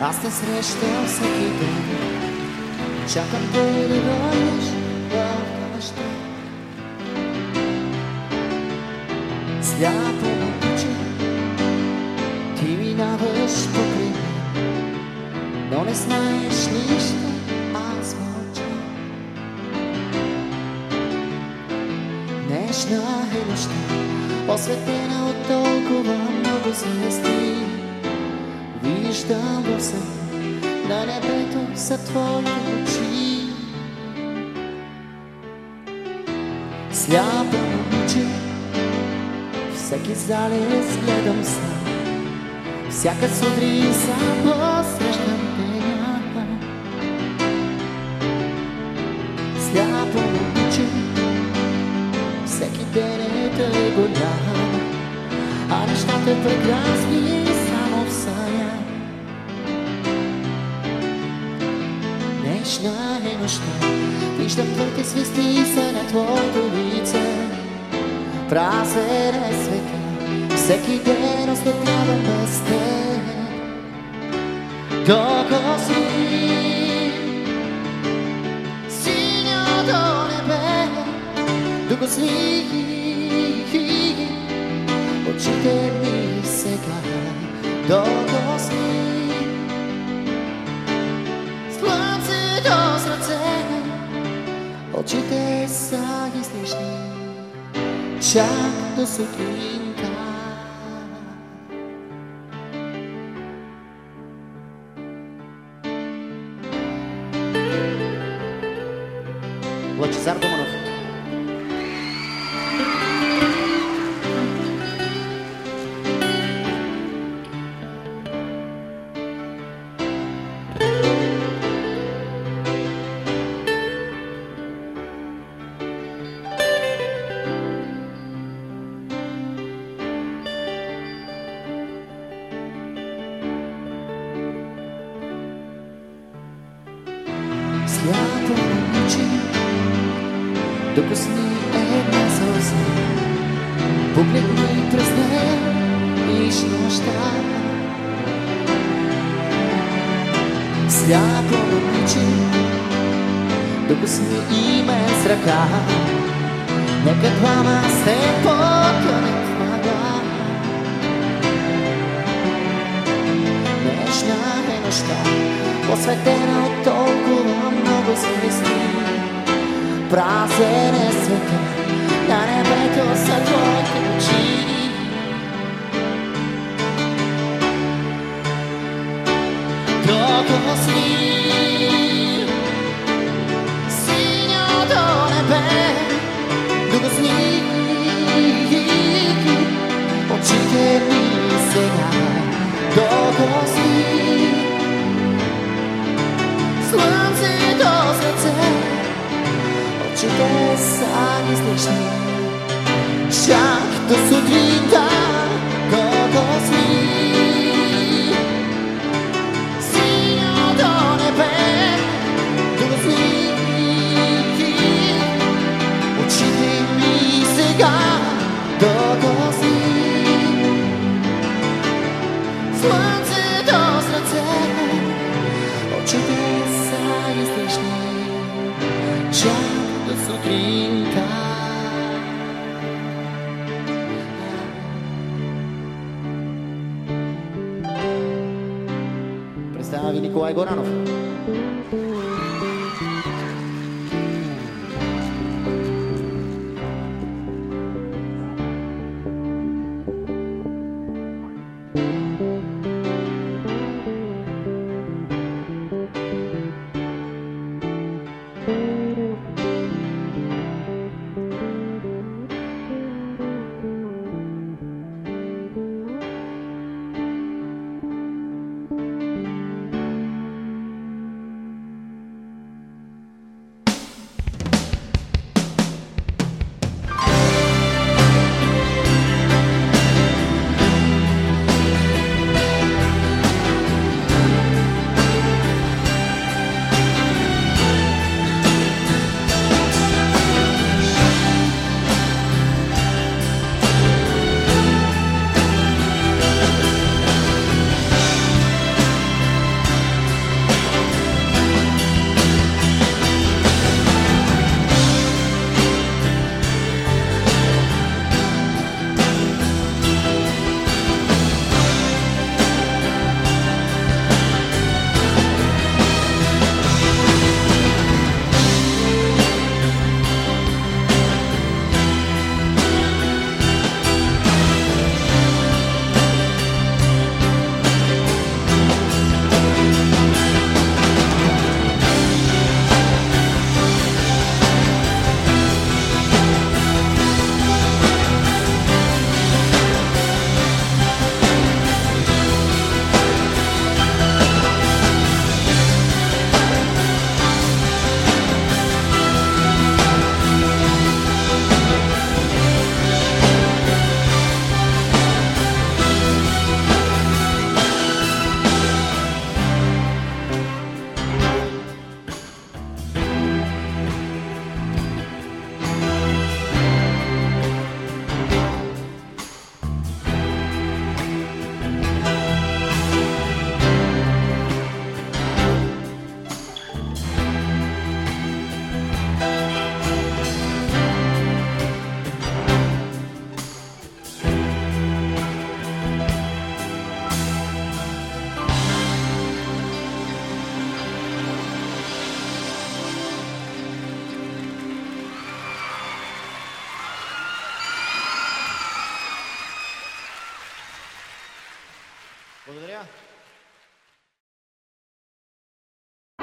Аз те срещам всеки ден. Чакам те да дойдеш в нощта. Сляпо момиче, ти минаваш покрай мен, но не знаеш нищо, аз мълча. Днешна е нощта, осветена от толкова много звезди. Виждам в сън на небето са твоите очи. Сляпа момиче, всеки залез гледам сам. Всяка сутрин сам посрещам деня. Сляпо момиче, всеки ден е тъй голям, а нещата прекрасни само в съня. Днешна е нощта, виждам твоите звезди са на твоето лице. Празен е света, всеки ден остъпява без теб. Докато си синьото небе, докато си очите ми сега, докато си слънцето с ръце, очите са излишни, чак до сутринта. Лъчезар Доманов. Сляпо момиче, докосни една сълза, погледни през нея, виж нощта. Сляпо момиче, докосни и мен с ръка, нека двама се потънем в мъгла. Днешна е нощта, посветена от толкова много звезди. Празен е света, на небето са твоите са излишни. Чак до сутринта, докато си синьото небе, докато си очите ми сега, докато си слънцето с ръце, очите са излишни, чак до сутринта. Nikolaj Goranov.